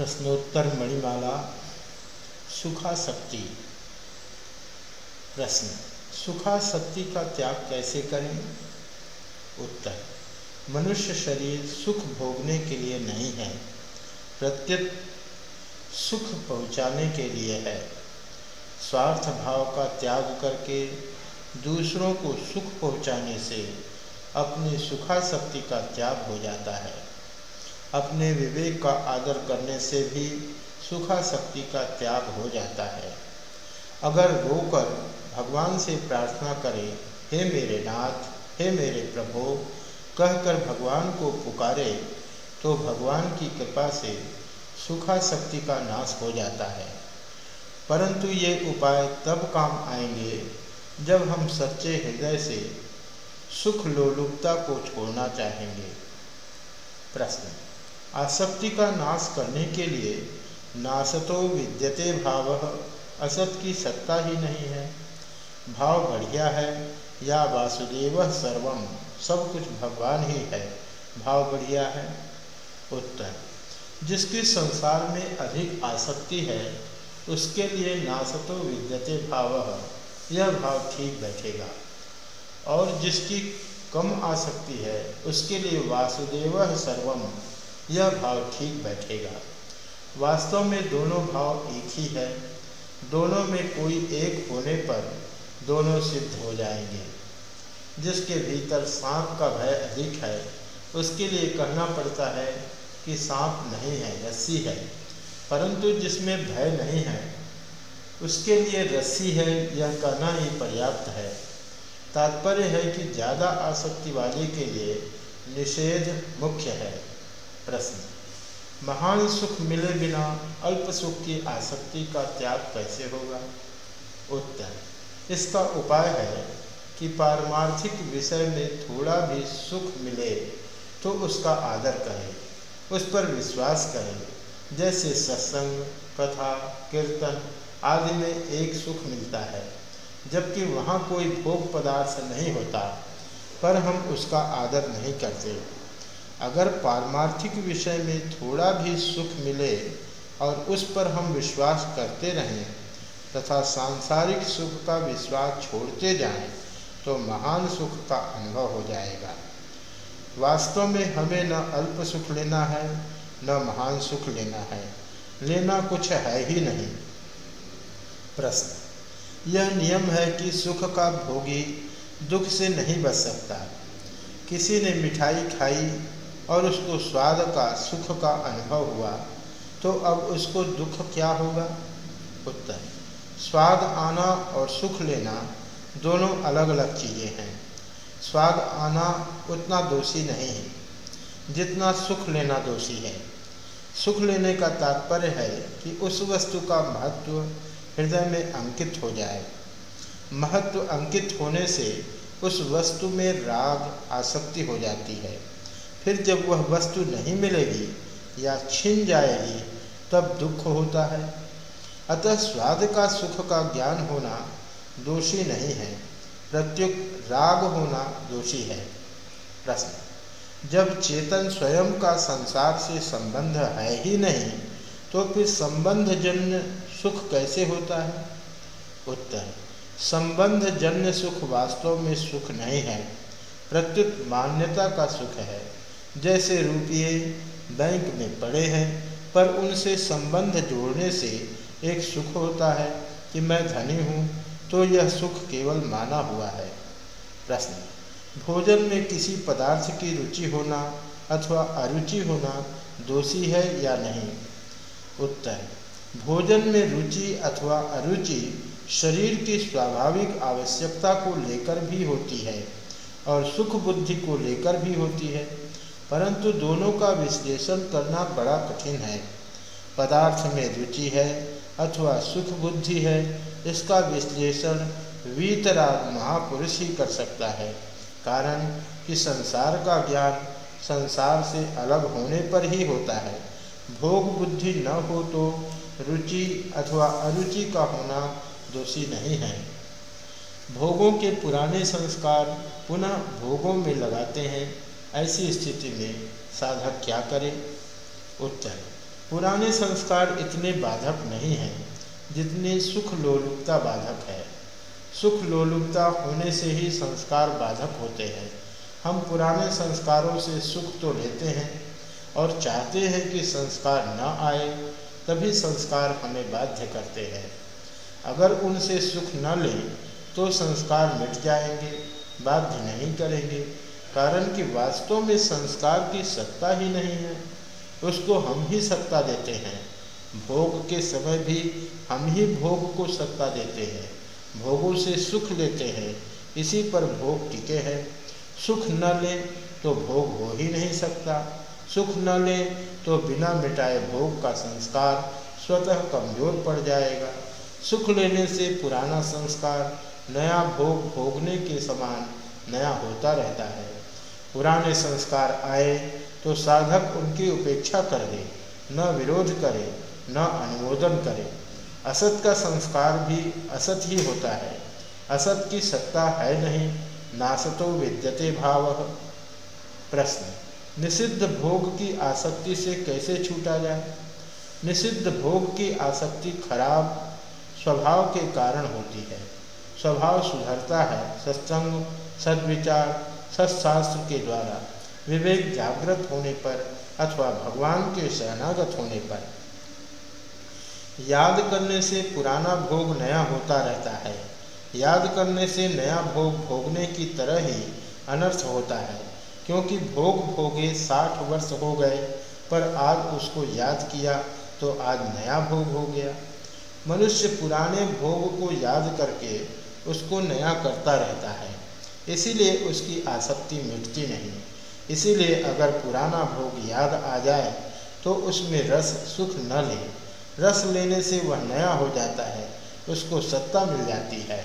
प्रश्नोत्तर मणिमाला, सुखाशक्ति प्रश्न। सुखाशक्ति का त्याग कैसे करें? उत्तर, मनुष्य शरीर सुख भोगने के लिए नहीं है प्रत्युत सुख पहुँचाने के लिए है। स्वार्थ भाव का त्याग करके दूसरों को सुख पहुँचाने से अपनी सुखाशक्ति का त्याग हो जाता है। अपने विवेक का आदर करने से भी सुखाशक्ति का त्याग हो जाता है। अगर रोकर भगवान से प्रार्थना करें, हे मेरे नाथ, हे मेरे प्रभु, कहकर भगवान को पुकारे तो भगवान की कृपा से सुखाशक्ति का नाश हो जाता है। परंतु ये उपाय तब काम आएँगे जब हम सच्चे हृदय से सुख लोलुपता को छोड़ना चाहेंगे। प्रश्न। आसक्ति का नाश करने के लिए नासतो विद्यते भाव, असत की सत्ता ही नहीं है। भाव बढ़िया है या वासुदेव सर्वम, सब कुछ भगवान ही है। भाव बढ़िया है। उत्तर, जिसकी संसार में अधिक आसक्ति है, उसके लिए नासतो विद्यते भाव, यह भाव ठीक बैठेगा। और जिसकी कम आसक्ति है, उसके लिए वासुदेव सर्वम यह भाव ठीक बैठेगा। वास्तव में दोनों भाव एक ही है। दोनों में कोई एक होने पर दोनों सिद्ध हो जाएँगे। जिसके भीतर सांप का भय अधिक है, उसके लिए कहना पड़ता है कि सांप नहीं है, रस्सी है। परंतु जिसमें भय नहीं है, उसके लिए रस्सी है, यह कहना ही पर्याप्त है। तात्पर्य है कि ज़्यादा आसक्ति वाले के लिए निषेध मुख्य है। प्रश्न। महान सुख मिले बिना अल्प सुख की आसक्ति का त्याग कैसे होगा? उत्तर। इसका उपाय है कि पारमार्थिक विषय में थोड़ा भी सुख मिले तो उसका आदर करें। उस पर विश्वास करें। जैसे सत्संग, कथा, कीर्तन आदि में एक सुख मिलता है, जबकि वहाँ कोई भोग पदार्थ नहीं होता, पर हम उसका आदर नहीं करते। अगर पारमार्थिक विषय में थोड़ा भी सुख मिले और उस पर हम विश्वास करते रहें तथा सांसारिक सुख का विश्वास छोड़ते जाएँ तो महान सुख का अनुभव हो जाएगा। वास्तव में हमें न अल्प सुख लेना है, न महान सुख लेना है, लेना कुछ है ही नहीं। प्रश्न, यह नियम है कि सुख का भोगी दुख से नहीं बच सकता। किसी ने मिठाई खाई और उसको स्वाद का, सुख का अनुभव हुआ तो अब उसको दुख क्या होगा? उत्तर, स्वाद आना और सुख लेना दोनों अलग अलग चीज़ें हैं। स्वाद आना उतना दोषी नहीं है जितना सुख लेना दोषी है। सुख लेने का तात्पर्य है कि उस वस्तु का महत्व हृदय में अंकित हो जाए। महत्व अंकित होने से उस वस्तु में राग, आसक्ति हो जाती है। फिर जब वह वस्तु नहीं मिलेगी या छिन जाएगी, तब दुख होता है। अतः स्वाद का सुख का ज्ञान होना दोषी नहीं है। प्रत्युक राग होना दोषी है। प्रश्न। जब चेतन स्वयं का संसार से संबंध है ही नहीं तो फिर संबंध जन्य सुख कैसे होता है? उत्तर। संबंध जन्य सुख वास्तव में सुख नहीं है। प्रत्युत मान्यता का सुख है। जैसे रुपये बैंक में पड़े हैं, पर उनसे संबंध जोड़ने से एक सुख होता है कि मैं धनी हूँ तो यह सुख केवल माना हुआ है। प्रश्न, भोजन में किसी पदार्थ की रुचि होना अथवा अरुचि होना दोषी है या नहीं? उत्तर, भोजन में रुचि अथवा अरुचि शरीर की स्वाभाविक आवश्यकता को लेकर भी होती है और सुख बुद्धि को लेकर भी होती है। परंतु दोनों का विश्लेषण करना बड़ा कठिन है। पदार्थ में रुचि है अथवा सुख बुद्धि है, इसका विश्लेषण वीतराग महापुरुष ही कर सकता है। कारण कि संसार का ज्ञान संसार से अलग होने पर ही होता है। भोग बुद्धि न हो तो रुचि अथवा अरुचि का होना दोषी नहीं है। भोगों के पुराने संस्कार पुनः भोगों में लगाते हैं। ऐसी स्थिति में साधक क्या करे? उत्तर, पुराने संस्कार इतने बाधक नहीं हैं जितने सुख लोलुपता बाधक है। सुख लोलुपता होने से ही संस्कार बाधक होते हैं। हम पुराने संस्कारों से सुख तो लेते हैं और चाहते हैं कि संस्कार न आए, तभी संस्कार हमें बाध्य करते हैं। अगर उनसे सुख न लें तो संस्कार मिट जाएँगे, बाध्य नहीं करेंगे। कारण कि वास्तव में संस्कार की सत्ता ही नहीं है, उसको हम ही सत्ता देते हैं। भोग के समय भी हम ही भोग को सत्ता देते हैं, भोगों से सुख लेते हैं, इसी पर भोग टिके हैं। सुख न लें तो भोग हो ही नहीं सकता, सुख न लें तो बिना मिटाए भोग का संस्कार स्वतः कमज़ोर पड़ जाएगा। सुख लेने से पुराना संस्कार नया भोग भोगने के समान नया होता रहता है। पुराने संस्कार आए तो साधक उनकी उपेक्षा कर दे न विरोध करे, न अनुमोदन करे। असत का संस्कार भी असत ही होता है। असत की सत्ता है नहीं, नासतो विद्यते भाव। प्रश्न, निषिद्ध भोग की आसक्ति से कैसे छूटा जाए? निषिद्ध भोग की आसक्ति खराब स्वभाव के कारण होती है। स्वभाव सुधरता है, सत्संग, सद्विचार सत्शास्त्र के द्वारा विवेक जागृत होने पर अथवा भगवान के शरणागत होने पर। याद करने से पुराना भोग नया होता रहता है। याद करने से नया भोग भोगने की तरह ही अनर्थ होता है, क्योंकि भोग भोगे साठ वर्ष हो गए, पर आज उसको याद किया तो आज नया भोग हो गया। मनुष्य पुराने भोग को याद करके उसको नया करता रहता है। इसीलिए उसकी आसक्ति मिटती नहीं। इसीलिए अगर पुराना भोग याद आ जाए तो उसमें रस सुख न ले। रस लेने से वह नया हो जाता है, उसको सत्ता मिल जाती है।